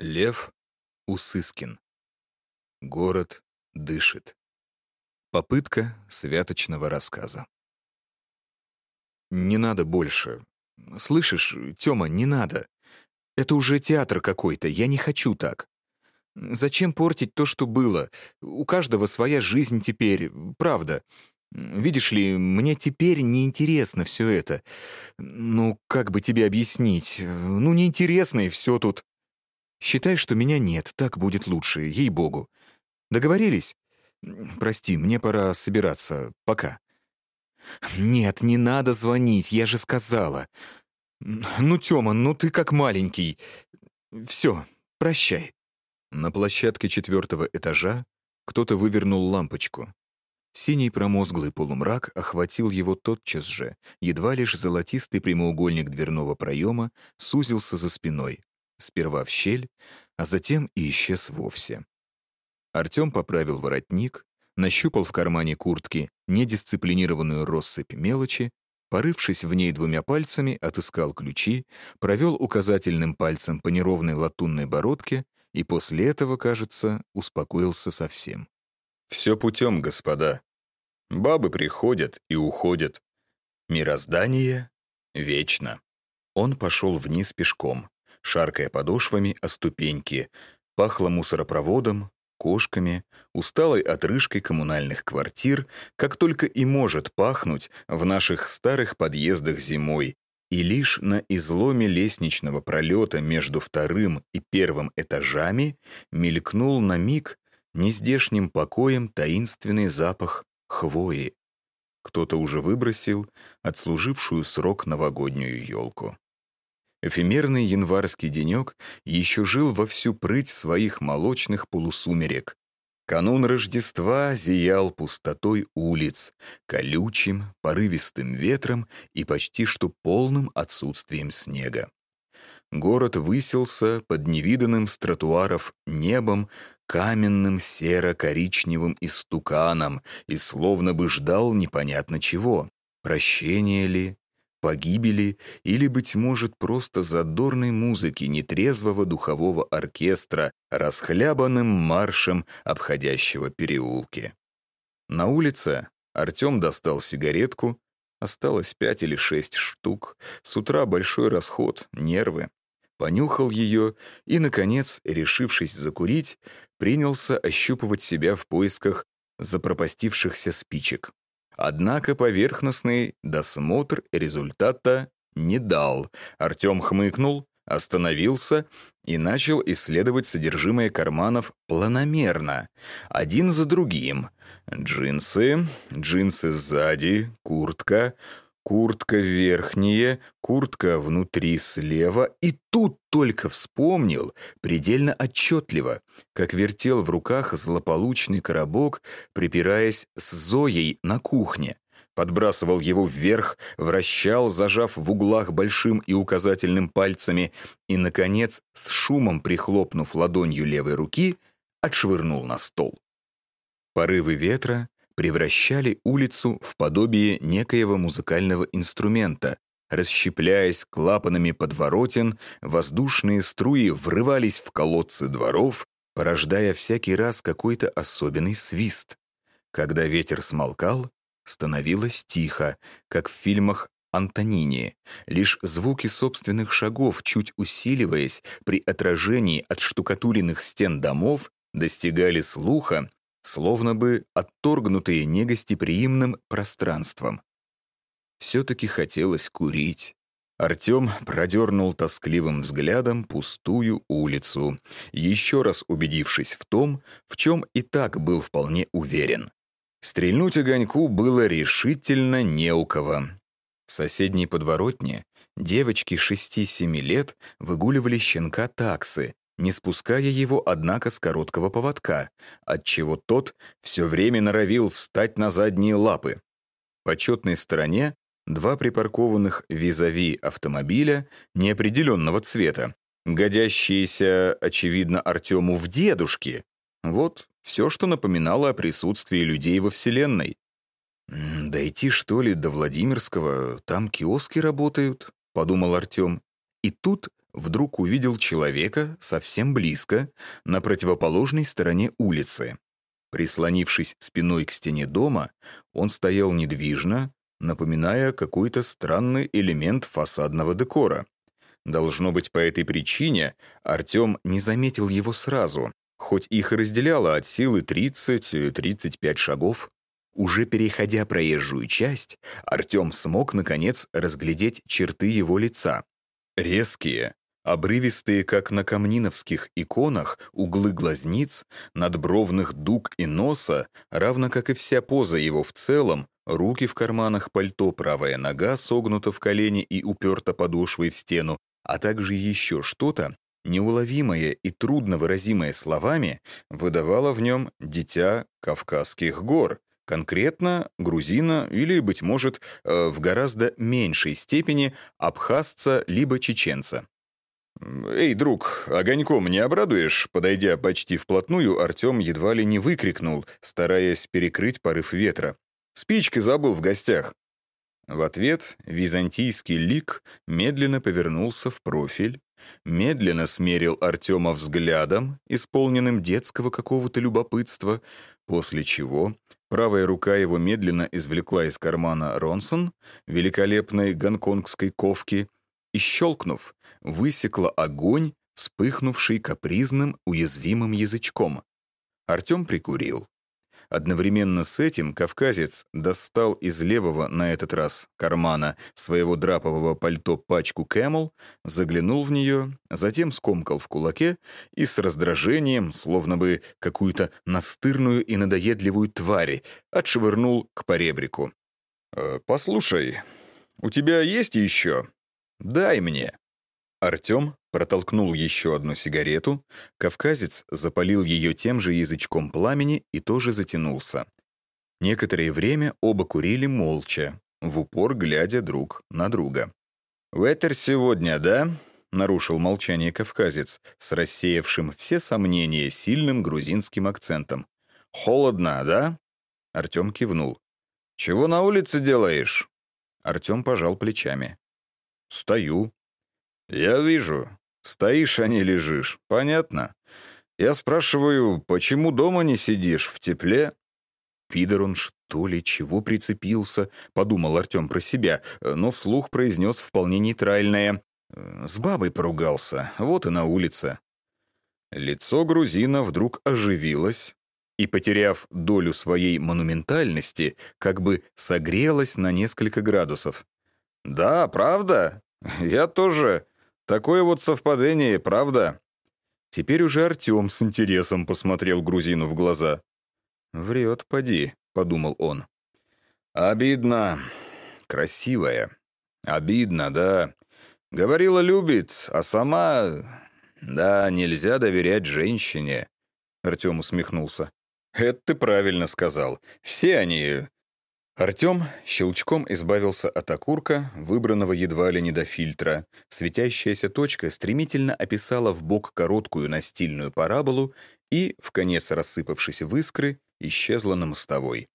Лев Усыскин. Город дышит. Попытка святочного рассказа. Не надо больше. Слышишь, Тёма, не надо. Это уже театр какой-то, я не хочу так. Зачем портить то, что было? У каждого своя жизнь теперь, правда. Видишь ли, мне теперь неинтересно все это. Ну, как бы тебе объяснить? Ну, неинтересно и все тут. Считай, что меня нет, так будет лучше, ей-богу. Договорились? Прости, мне пора собираться. Пока. Нет, не надо звонить, я же сказала. Ну, Тёма, ну ты как маленький. Все, прощай. На площадке четвертого этажа кто-то вывернул лампочку. Синий промозглый полумрак охватил его тотчас же, едва лишь золотистый прямоугольник дверного проема сузился за спиной, сперва в щель, а затем и исчез вовсе. Артем поправил воротник, нащупал в кармане куртки недисциплинированную россыпь мелочи, порывшись в ней двумя пальцами, отыскал ключи, провел указательным пальцем по неровной латунной бородке и после этого, кажется, успокоился совсем. Все путем, господа. Бабы приходят и уходят. Мироздание вечно. Он пошел вниз пешком, шаркая подошвами о ступеньки, пахло мусоропроводом, кошками, усталой отрыжкой коммунальных квартир, как только и может пахнуть в наших старых подъездах зимой, и лишь на изломе лестничного пролета между вторым и первым этажами мелькнул на миг нездешним покоем таинственный запах хвои. Кто-то уже выбросил отслужившую срок новогоднюю елку. Эфемерный январский денек еще жил во всю прыть своих молочных полусумерек. Канун Рождества зиял пустотой улиц, колючим, порывистым ветром и почти что полным отсутствием снега. Город высился под невиданным с тротуаров небом, каменным серо-коричневым истуканом и словно бы ждал непонятно чего. Прощения ли, погибели или, быть может, просто задорной музыки нетрезвого духового оркестра, расхлябанным маршем обходящего переулки. На улице Артем достал сигаретку, осталось пять или шесть штук, с утра большой расход, нервы. Понюхал ее и, наконец, решившись закурить, принялся ощупывать себя в поисках запропастившихся спичек. Однако поверхностный досмотр результата не дал. Артем хмыкнул, остановился и начал исследовать содержимое карманов планомерно, один за другим. Джинсы, джинсы сзади, куртка, Куртка верхняя, куртка внутри слева, и тут только вспомнил, предельно отчетливо, как вертел в руках злополучный коробок, припираясь с Зоей на кухне. Подбрасывал его вверх, вращал, зажав в углах большим и указательным пальцами, и, наконец, с шумом прихлопнув ладонью левой руки, отшвырнул на стол. Порывы ветра превращали улицу в подобие некоего музыкального инструмента. Расщепляясь клапанами подворотен, воздушные струи врывались в колодцы дворов, порождая всякий раз какой-то особенный свист. Когда ветер смолкал, становилось тихо, как в фильмах Антонини. Лишь звуки собственных шагов, чуть усиливаясь при отражении от штукатуренных стен домов, достигали слуха словно бы отторгнутые негостеприимным пространством. Все-таки хотелось курить. Артем продернул тоскливым взглядом пустую улицу, еще раз убедившись в том, в чем и так был вполне уверен. Стрельнуть огоньку было решительно не у кого. В соседней подворотне девочки 6-7 лет выгуливали щенка таксы, не спуская его, однако, с короткого поводка, отчего тот все время норовил встать на задние лапы. В почетной стороне два припаркованных визави автомобиля неопределенного цвета, годящиеся, очевидно, Артему в дедушке. Вот все, что напоминало о присутствии людей во Вселенной. «Дойти, что ли, до Владимирского? Там киоски работают», — подумал Артем. И тут вдруг увидел человека совсем близко, на противоположной стороне улицы. Прислонившись спиной к стене дома, он стоял недвижно, напоминая какой-то странный элемент фасадного декора. Должно быть, по этой причине Артем не заметил его сразу, хоть их разделяло от силы 30-35 шагов. Уже переходя проезжую часть, Артем смог, наконец, разглядеть черты его лица. Резкие, обрывистые, как на камниновских иконах, углы глазниц, надбровных дуг и носа, равно как и вся поза его в целом, руки в карманах пальто, правая нога согнута в колени и уперта подошвой в стену, а также еще что-то, неуловимое и трудно выразимое словами, выдавало в нем дитя Кавказских гор, конкретно грузина или, быть может, э, в гораздо меньшей степени абхазца либо чеченца. «Эй, друг, огоньком не обрадуешь?» Подойдя почти вплотную, Артем едва ли не выкрикнул, стараясь перекрыть порыв ветра. «Спички забыл в гостях». В ответ византийский лик медленно повернулся в профиль, медленно смерил Артема взглядом, исполненным детского какого-то любопытства, после чего правая рука его медленно извлекла из кармана Ронсон, великолепной гонконгской ковки, и, щелкнув, высекла огонь, вспыхнувший капризным уязвимым язычком. Артем прикурил. Одновременно с этим кавказец достал из левого, на этот раз, кармана своего драпового пальто пачку Кэмл, заглянул в нее, затем скомкал в кулаке и с раздражением, словно бы какую-то настырную и надоедливую тварь, отшвырнул к поребрику. «Э, «Послушай, у тебя есть еще? Дай мне». Артем протолкнул еще одну сигарету, кавказец запалил ее тем же язычком пламени и тоже затянулся. Некоторое время оба курили молча, в упор глядя друг на друга. «Ветер сегодня, да?» — нарушил молчание кавказец с рассеявшим все сомнения сильным грузинским акцентом. «Холодно, да?» Артем кивнул. «Чего на улице делаешь?» Артем пожал плечами. «Стою», «Я вижу. Стоишь, а не лежишь. Понятно. Я спрашиваю, почему дома не сидишь, в тепле?» «Пидор он, что ли, чего прицепился?» — подумал Артем про себя, но вслух произнес вполне нейтральное. «С бабой поругался, вот и на улице». Лицо грузина вдруг оживилось и, потеряв долю своей монументальности, как бы согрелось на несколько градусов. «Да, правда? Я тоже...» Такое вот совпадение, правда?» Теперь уже Артем с интересом посмотрел грузину в глаза. «Врет, поди», — подумал он. «Обидно. Красивая. Обидно, да. Говорила, любит, а сама... Да, нельзя доверять женщине». Артем усмехнулся. «Это ты правильно сказал. Все они Артем щелчком избавился от окурка, выбранного едва ли не до фильтра. Светящаяся точка стремительно описала в бок короткую настильную параболу и, в конец рассыпавшись в искры, исчезла на мостовой.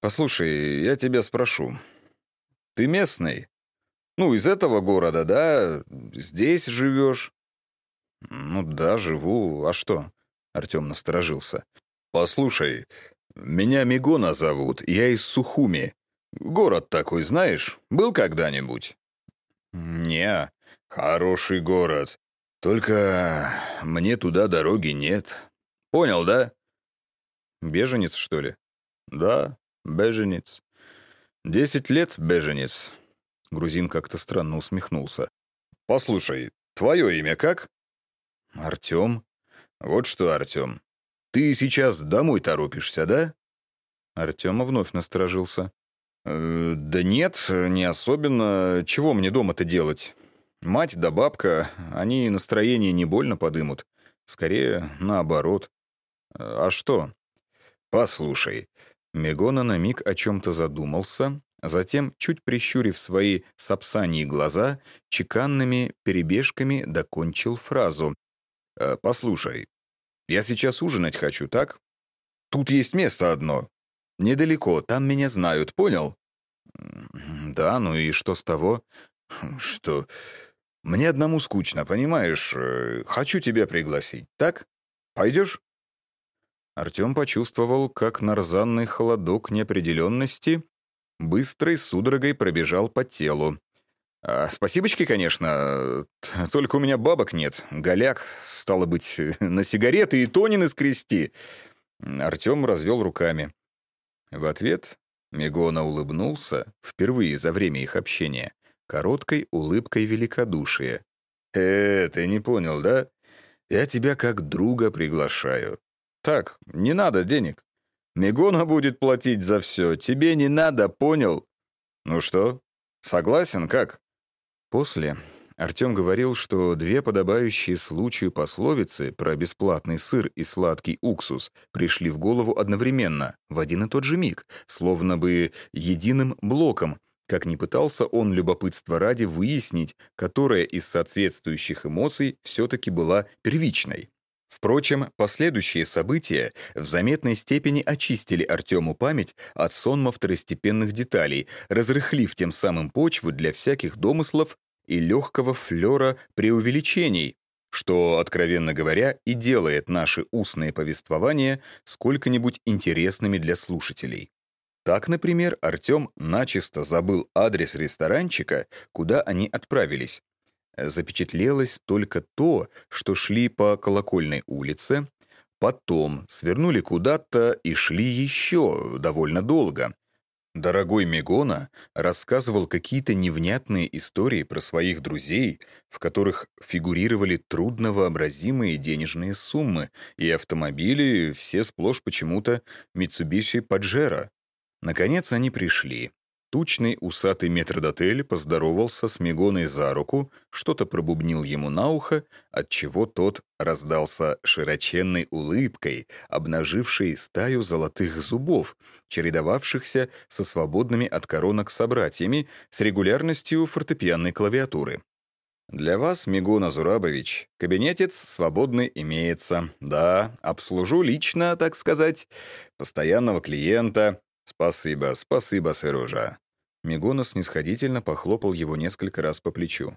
«Послушай, я тебя спрошу. Ты местный? Ну, из этого города, да? Здесь живешь?» «Ну да, живу. А что?» Артем насторожился. «Послушай, «Меня Мигона зовут, я из Сухуми. Город такой, знаешь, был когда-нибудь?» «Не, хороший город. Только мне туда дороги нет. Понял, да?» «Беженец, что ли?» «Да, беженец. Десять лет беженец». Грузин как-то странно усмехнулся. «Послушай, твое имя как?» «Артем». «Вот что, Артем, ты сейчас домой торопишься, да?» Артема вновь насторожился. «Э, «Да нет, не особенно. Чего мне дома-то делать? Мать да бабка, они настроение не больно подымут. Скорее, наоборот. А что?» «Послушай». Мегона на миг о чем-то задумался, затем, чуть прищурив свои сапсаньи глаза, чеканными перебежками докончил фразу. «Э, «Послушай, я сейчас ужинать хочу, так? Тут есть место одно. Недалеко, там меня знают, понял? Да, ну и что с того? Что? Мне одному скучно, понимаешь? Э, хочу тебя пригласить, так? Пойдешь?» Артем почувствовал, как нарзанный холодок неопределенности быстрой судорогой пробежал по телу. А, «Спасибочки, конечно, только у меня бабок нет. Голяк, стало быть, на сигареты и тонины скрести». Артем развел руками. В ответ Мегона улыбнулся, впервые за время их общения, короткой улыбкой великодушия. «Э, ты не понял, да? Я тебя как друга приглашаю. Так, не надо денег. Мегона будет платить за все. Тебе не надо, понял? Ну что, согласен, как?» После Артем говорил, что две подобающие случаю пословицы про бесплатный сыр и сладкий уксус пришли в голову одновременно, в один и тот же миг, словно бы единым блоком, как ни пытался он любопытство ради выяснить, которая из соответствующих эмоций все-таки была первичной. Впрочем, последующие события в заметной степени очистили Артему память от сонма второстепенных деталей, разрыхлив тем самым почву для всяких домыслов и легкого флера преувеличений, что, откровенно говоря, и делает наши устные повествования сколько-нибудь интересными для слушателей. Так, например, Артем начисто забыл адрес ресторанчика, куда они отправились. Запечатлелось только то, что шли по Колокольной улице, потом свернули куда-то и шли еще довольно долго, Дорогой Мегона рассказывал какие-то невнятные истории про своих друзей, в которых фигурировали трудновообразимые денежные суммы, и автомобили все сплошь почему-то Mitsubishi Pajero. Наконец они пришли. Тучный усатый метрдотель поздоровался с Мегоной за руку, что-то пробубнил ему на ухо, отчего тот раздался широченной улыбкой, обнажившей стаю золотых зубов, чередовавшихся со свободными от коронок собратьями с регулярностью фортепианной клавиатуры. «Для вас, Мигуна Зурабович, кабинетец свободный имеется. Да, обслужу лично, так сказать, постоянного клиента, «Спасибо, спасибо, Сережа». Мигона снисходительно похлопал его несколько раз по плечу.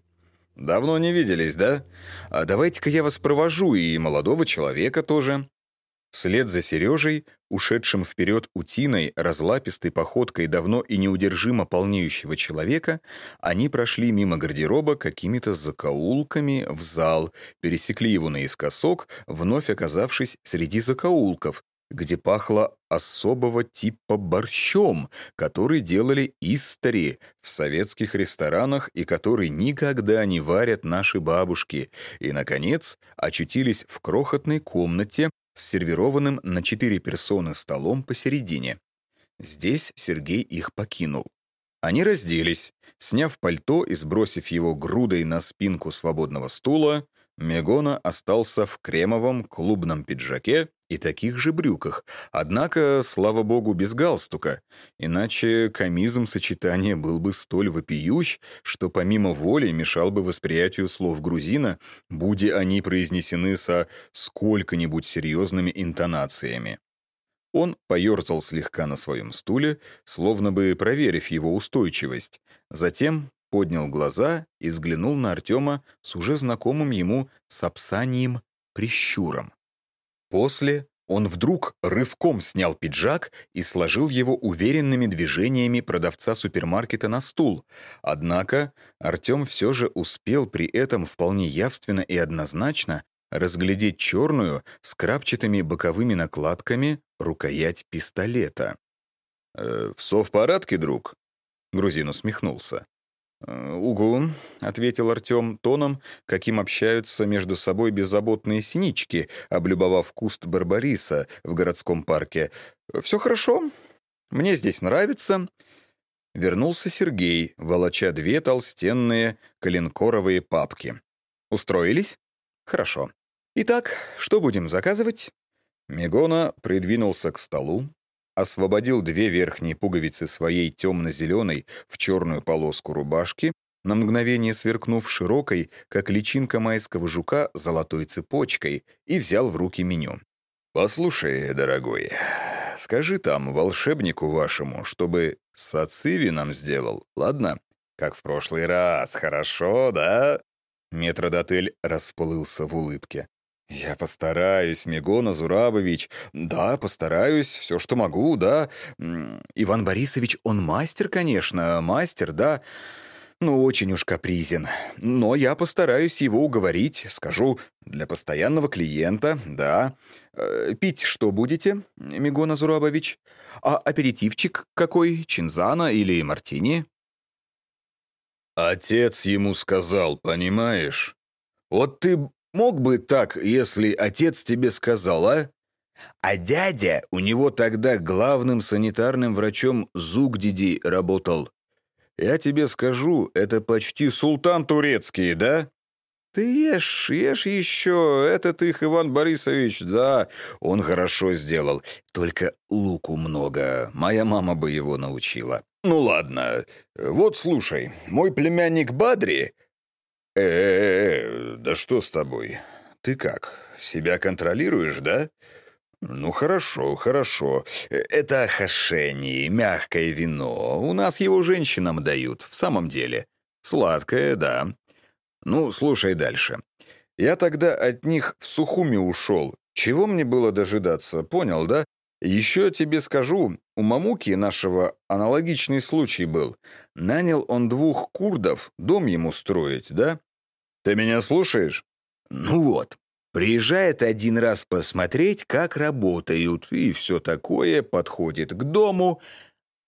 «Давно не виделись, да? А давайте-ка я вас провожу, и молодого человека тоже». Вслед за Сережей, ушедшим вперед утиной, разлапистой походкой давно и неудержимо полнеющего человека, они прошли мимо гардероба какими-то закоулками в зал, пересекли его наискосок, вновь оказавшись среди закоулков, где пахло особого типа борщом, который делали истори в советских ресторанах и который никогда не варят наши бабушки, и, наконец, очутились в крохотной комнате с сервированным на четыре персоны столом посередине. Здесь Сергей их покинул. Они разделись, сняв пальто и сбросив его грудой на спинку свободного стула, Мегона остался в кремовом клубном пиджаке и таких же брюках, однако, слава богу, без галстука, иначе комизм сочетания был бы столь вопиющ, что помимо воли мешал бы восприятию слов грузина, будь они произнесены со сколько-нибудь серьезными интонациями. Он поерзал слегка на своем стуле, словно бы проверив его устойчивость, затем поднял глаза и взглянул на Артема с уже знакомым ему сапсанием прищуром. После он вдруг рывком снял пиджак и сложил его уверенными движениями продавца супермаркета на стул. Однако Артем все же успел при этом вполне явственно и однозначно разглядеть черную с крапчатыми боковыми накладками рукоять пистолета. «Э, «В совпорадке, друг?» Грузин усмехнулся. Э, «Угу», — ответил Артем тоном, каким общаются между собой беззаботные синички, облюбовав куст барбариса в городском парке. «Все хорошо. Мне здесь нравится». Вернулся Сергей, волоча две толстенные коленкоровые папки. «Устроились? Хорошо. Итак, что будем заказывать?» Мегона придвинулся к столу, освободил две верхние пуговицы своей темно-зеленой в черную полоску рубашки, на мгновение сверкнув широкой, как личинка майского жука, золотой цепочкой, и взял в руки меню. «Послушай, дорогой, скажи там волшебнику вашему, чтобы сациви нам сделал, ладно? Как в прошлый раз, хорошо, да?» Метродотель расплылся в улыбке. «Я постараюсь, Мегона Зурабович. Да, постараюсь, все, что могу, да. Иван Борисович, он мастер, конечно, мастер, да. Ну, очень уж капризен. Но я постараюсь его уговорить, скажу, для постоянного клиента, да. Э, пить что будете, Мегона Зурабович? А аперитивчик какой, чинзана или мартини?» Отец ему сказал, понимаешь? Вот ты мог бы так, если отец тебе сказал, а? А дядя у него тогда главным санитарным врачом Зугдиди работал. Я тебе скажу, это почти султан турецкий, да? Ты ешь, ешь еще, этот их Иван Борисович, да, он хорошо сделал. Только луку много, моя мама бы его научила. «Ну ладно. Вот слушай, мой племянник Бадри...» «Э-э-э, да что с тобой? Ты как, себя контролируешь, да?» «Ну хорошо, хорошо. Это хашени, мягкое вино. У нас его женщинам дают, в самом деле. Сладкое, да. Ну, слушай дальше. Я тогда от них в Сухуми ушел. Чего мне было дожидаться, понял, да? Еще тебе скажу, у Мамуки нашего аналогичный случай был. Нанял он двух курдов дом ему строить, да? Ты меня слушаешь? Ну вот, приезжает один раз посмотреть, как работают, и все такое, подходит к дому,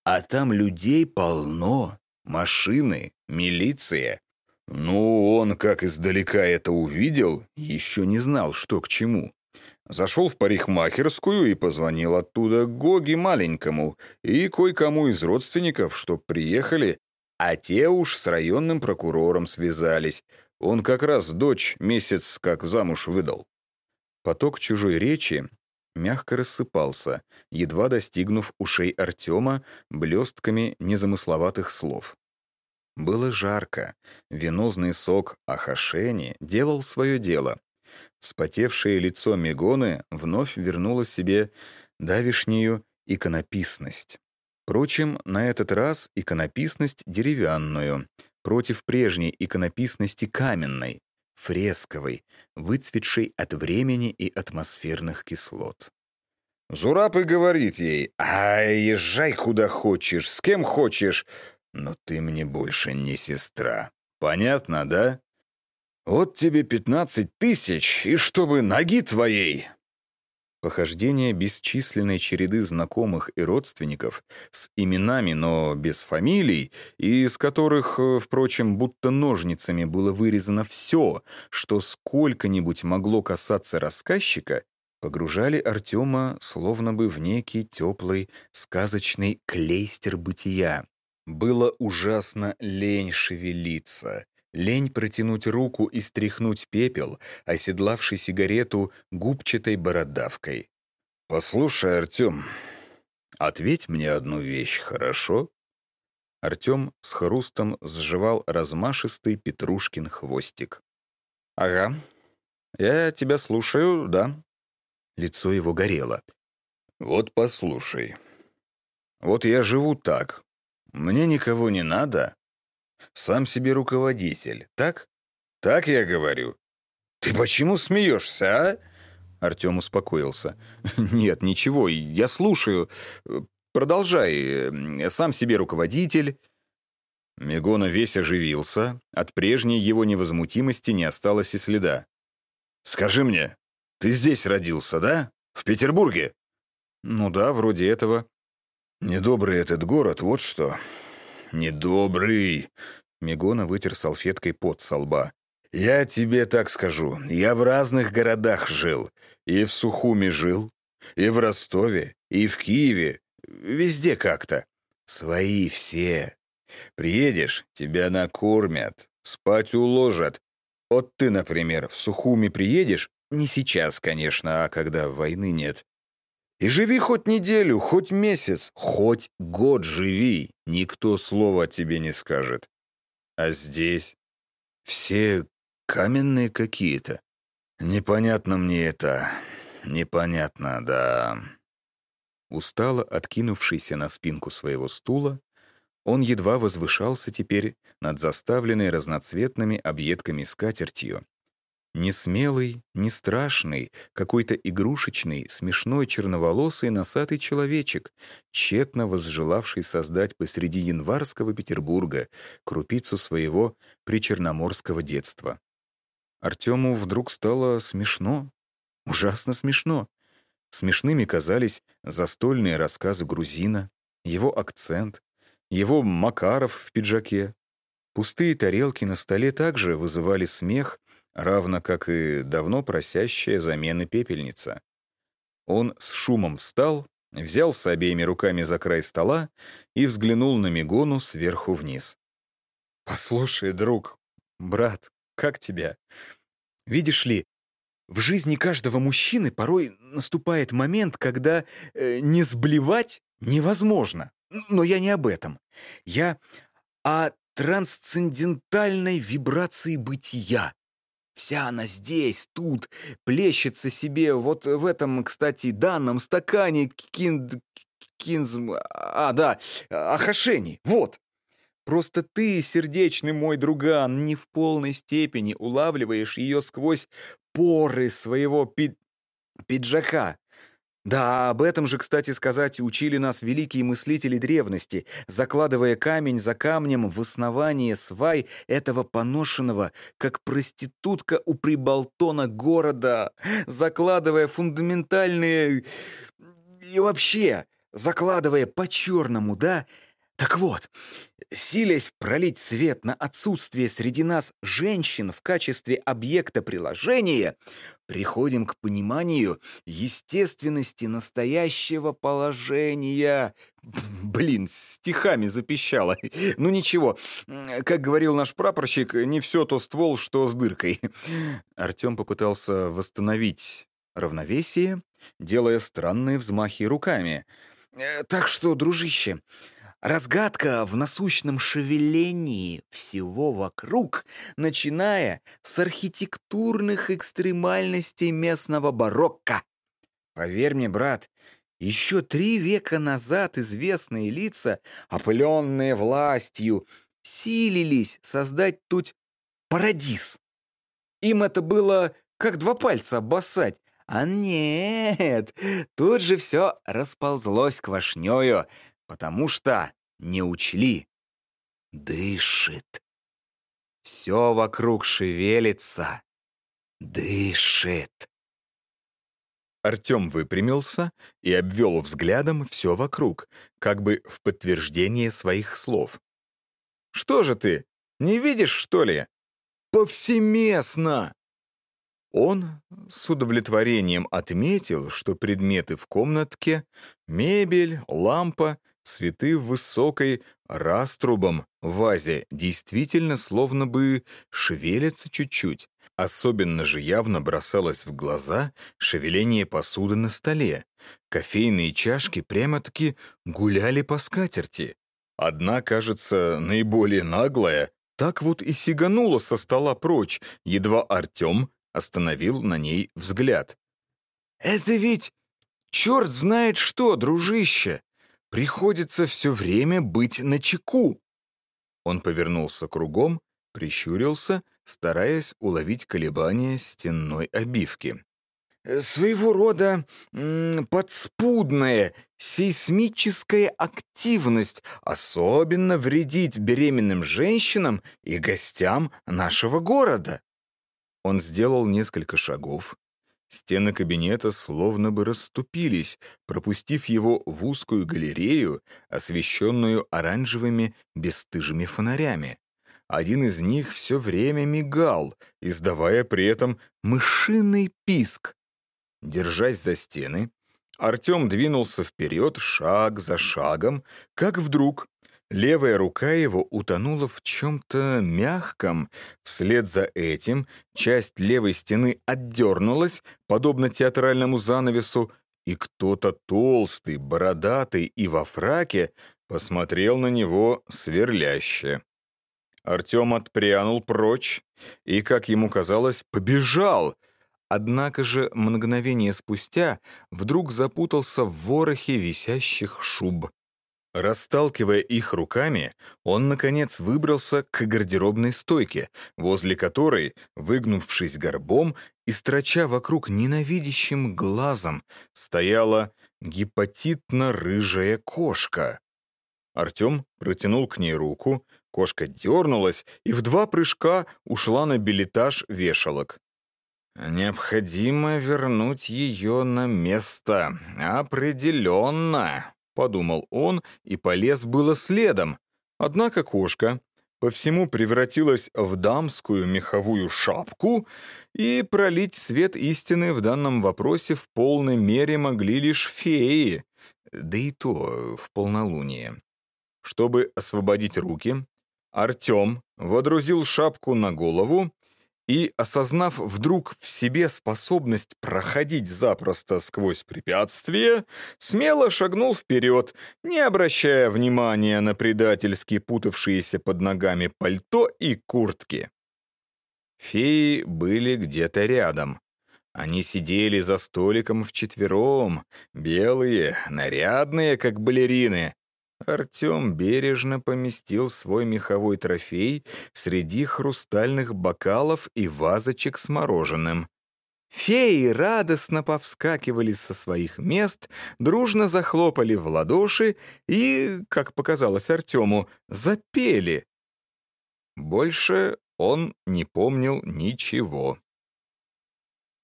а там людей полно, машины, милиция. Ну, он как издалека это увидел, еще не знал, что к чему. Зашел в парикмахерскую и позвонил оттуда Гоги маленькому и кое-кому из родственников, чтоб приехали, а те уж с районным прокурором связались. Он как раз дочь месяц как замуж выдал. Поток чужой речи мягко рассыпался, едва достигнув ушей Артема блестками незамысловатых слов. Было жарко, венозный сок Ахашени делал свое дело, Вспотевшее лицо Мегоны вновь вернуло себе давишнюю иконописность. Впрочем, на этот раз иконописность деревянную, против прежней иконописности каменной, фресковой, выцветшей от времени и атмосферных кислот. Зураб и говорит ей, «А, езжай куда хочешь, с кем хочешь, но ты мне больше не сестра. Понятно, да?» Вот тебе пятнадцать тысяч, и чтобы ноги твоей!» Похождение бесчисленной череды знакомых и родственников с именами, но без фамилий, из которых, э, впрочем, будто ножницами было вырезано все, что сколько-нибудь могло касаться рассказчика, погружали Артема словно бы в некий теплый сказочный клейстер бытия. Было ужасно лень шевелиться, Лень протянуть руку и стряхнуть пепел, оседлавший сигарету губчатой бородавкой. «Послушай, Артем, ответь мне одну вещь, хорошо?» Артем с хрустом сживал размашистый Петрушкин хвостик. «Ага. Я тебя слушаю, да?» Лицо его горело. «Вот послушай. Вот я живу так. Мне никого не надо, сам себе руководитель, так? Так я говорю. Ты почему смеешься, а? Артем успокоился. «Нет, ничего, я слушаю. Продолжай. Сам себе руководитель». Мегона весь оживился. От прежней его невозмутимости не осталось и следа. «Скажи мне, ты здесь родился, да? В Петербурге?» «Ну да, вроде этого». «Недобрый этот город, вот что недобрый!» Мегона вытер салфеткой пот со лба. «Я тебе так скажу. Я в разных городах жил. И в Сухуми жил, и в Ростове, и в Киеве. Везде как-то. Свои все. Приедешь, тебя накормят, спать уложат. Вот ты, например, в Сухуми приедешь, не сейчас, конечно, а когда войны нет. И живи хоть неделю, хоть месяц, хоть год живи. Никто слова тебе не скажет. А здесь все каменные какие-то. Непонятно мне это. Непонятно, да. Устало откинувшийся на спинку своего стула, Он едва возвышался теперь над заставленной разноцветными объедками скатертью. Не смелый, не страшный, какой-то игрушечный, смешной черноволосый носатый человечек, тщетно возжелавший создать посреди январского Петербурга крупицу своего причерноморского детства. Артему вдруг стало смешно, ужасно смешно. Смешными казались застольные рассказы грузина, его акцент, его Макаров в пиджаке. Пустые тарелки на столе также вызывали смех, равно как и давно просящая замены пепельница. Он с шумом встал, взялся обеими руками за край стола и взглянул на Мигону сверху вниз. «Послушай, друг, брат, как тебя? Видишь ли, в жизни каждого мужчины порой наступает момент, когда э, не сблевать невозможно. Но я не об этом. Я о трансцендентальной вибрации бытия. Вся она здесь, тут, плещется себе вот в этом, кстати, данном стакане кинд... кинз... А, да, Ахашени, вот. Просто ты, сердечный мой друган, не в полной степени улавливаешь ее сквозь поры своего пи... пиджака. Да, об этом же, кстати сказать, учили нас великие мыслители древности, закладывая камень за камнем в основание свай этого поношенного, как проститутка у прибалтона города, закладывая фундаментальные... и вообще, закладывая по-черному, да, так вот, силясь пролить свет на отсутствие среди нас женщин в качестве объекта приложения, приходим к пониманию естественности настоящего положения. Блин, стихами запищало. Ну ничего, как говорил наш прапорщик, не все то ствол, что с дыркой. Артем попытался восстановить равновесие, делая странные взмахи руками. «Э, «Так что, дружище, Разгадка в насущном шевелении всего вокруг, начиная с архитектурных экстремальностей местного барокко. Поверь мне, брат, еще три века назад известные лица, опыленные властью, силились создать тут парадиз. Им это было как два пальца обоссать, а нет, тут же все расползлось квашнёю, потому что не учли. Дышит. Все вокруг шевелится. Дышит. Артем выпрямился и обвел взглядом все вокруг, как бы в подтверждение своих слов. «Что же ты, не видишь, что ли? Повсеместно!» Он с удовлетворением отметил, что предметы в комнатке, мебель, лампа Цветы в высокой раструбом вазе действительно словно бы шевелятся чуть-чуть. Особенно же явно бросалось в глаза шевеление посуды на столе. Кофейные чашки прямо-таки гуляли по скатерти. Одна, кажется, наиболее наглая, так вот и сиганула со стола прочь, едва Артем остановил на ней взгляд. «Это ведь черт знает что, дружище!» Приходится все время быть на чеку. Он повернулся кругом, прищурился, стараясь уловить колебания стенной обивки. Своего рода подспудная сейсмическая активность особенно вредить беременным женщинам и гостям нашего города. Он сделал несколько шагов, Стены кабинета словно бы расступились, пропустив его в узкую галерею, освещенную оранжевыми бесстыжими фонарями. Один из них все время мигал, издавая при этом мышиный писк. Держась за стены, Артем двинулся вперед шаг за шагом, как вдруг Левая рука его утонула в чем-то мягком. Вслед за этим часть левой стены отдернулась, подобно театральному занавесу, и кто-то толстый, бородатый и во фраке посмотрел на него сверляще. Артем отпрянул прочь и, как ему казалось, побежал. Однако же мгновение спустя вдруг запутался в ворохе висящих шуб. Расталкивая их руками, он, наконец, выбрался к гардеробной стойке, возле которой, выгнувшись горбом и строча вокруг ненавидящим глазом, стояла гепатитно-рыжая кошка. Артем протянул к ней руку, кошка дернулась и в два прыжка ушла на билетаж вешалок. «Необходимо вернуть ее на место. Определенно!» — подумал он и полез было следом. Однако кошка по всему превратилась в дамскую меховую шапку, и пролить свет истины в данном вопросе в полной мере могли лишь феи, да и то в полнолуние. Чтобы освободить руки, Артем водрузил шапку на голову и, осознав вдруг в себе способность проходить запросто сквозь препятствия, смело шагнул вперед, не обращая внимания на предательски путавшиеся под ногами пальто и куртки. Феи были где-то рядом. Они сидели за столиком вчетвером, белые, нарядные, как балерины, Артем бережно поместил свой меховой трофей среди хрустальных бокалов и вазочек с мороженым. Феи радостно повскакивали со своих мест, дружно захлопали в ладоши и, как показалось Артему, запели. Больше он не помнил ничего.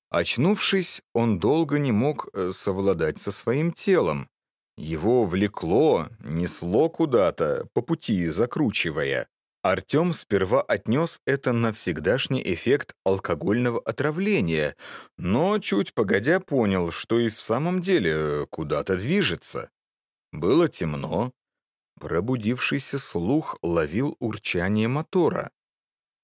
Очнувшись, он долго не мог э, совладать со своим телом. Его влекло, несло куда-то, по пути закручивая. Артем сперва отнес это на всегдашний эффект алкогольного отравления, но чуть погодя понял, что и в самом деле куда-то движется. Было темно. Пробудившийся слух ловил урчание мотора.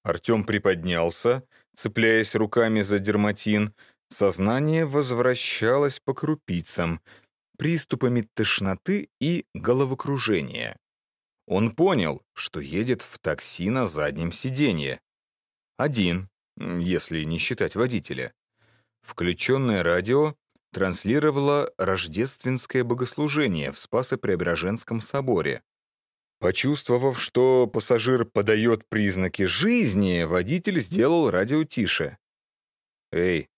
Артем приподнялся, цепляясь руками за дерматин. Сознание возвращалось по крупицам — приступами тошноты и головокружения. Он понял, что едет в такси на заднем сиденье. Один, если не считать водителя. Включенное радио транслировало рождественское богослужение в Спасо-Преображенском соборе. Почувствовав, что пассажир подает признаки жизни, водитель сделал радио тише. «Эй,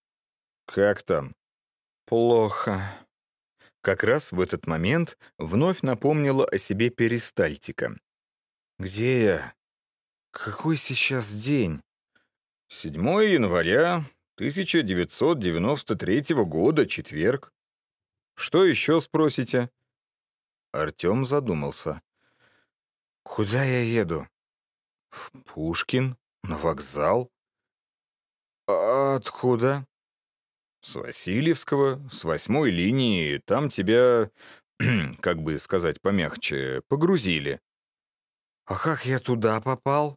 как там?» «Плохо», как раз в этот момент вновь напомнила о себе перистальтика. «Где я? Какой сейчас день?» «7 января 1993 года, четверг. Что еще спросите?» Артем задумался. «Куда я еду?» «В Пушкин? На вокзал?» «А откуда?» С Васильевского, с восьмой линии, там тебя, как бы сказать помягче, погрузили. А как я туда попал?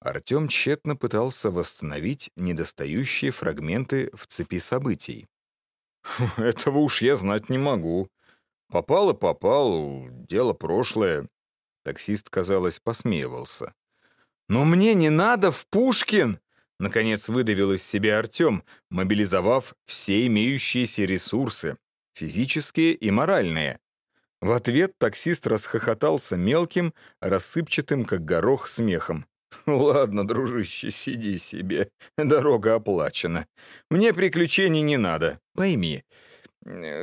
Артем тщетно пытался восстановить недостающие фрагменты в цепи событий. «Этого уж я знать не могу. Попал и попал, дело прошлое». Таксист, казалось, посмеивался. «Но мне не надо в Пушкин!» Наконец выдавил из себя Артем, мобилизовав все имеющиеся ресурсы, физические и моральные. В ответ таксист расхохотался мелким, рассыпчатым, как горох, смехом. «Ладно, дружище, сиди себе, дорога оплачена. Мне приключений не надо, пойми.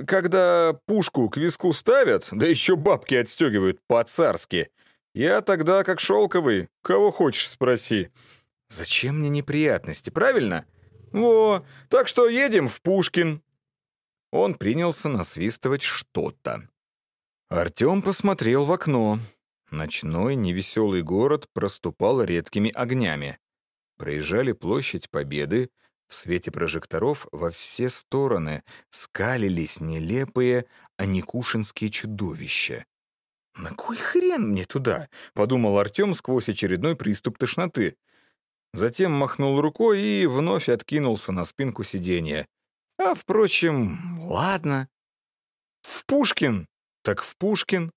Когда пушку к виску ставят, да еще бабки отстегивают по-царски, я тогда как шелковый, кого хочешь спроси. Зачем мне неприятности, правильно? Во, так что едем в Пушкин. Он принялся насвистывать что-то. Артем посмотрел в окно. Ночной невеселый город проступал редкими огнями. Проезжали площадь Победы, в свете прожекторов во все стороны скалились нелепые аникушинские чудовища. «На кой хрен мне туда?» — подумал Артем сквозь очередной приступ тошноты. Затем махнул рукой и вновь откинулся на спинку сиденья. А, впрочем, ладно. В Пушкин, так в Пушкин.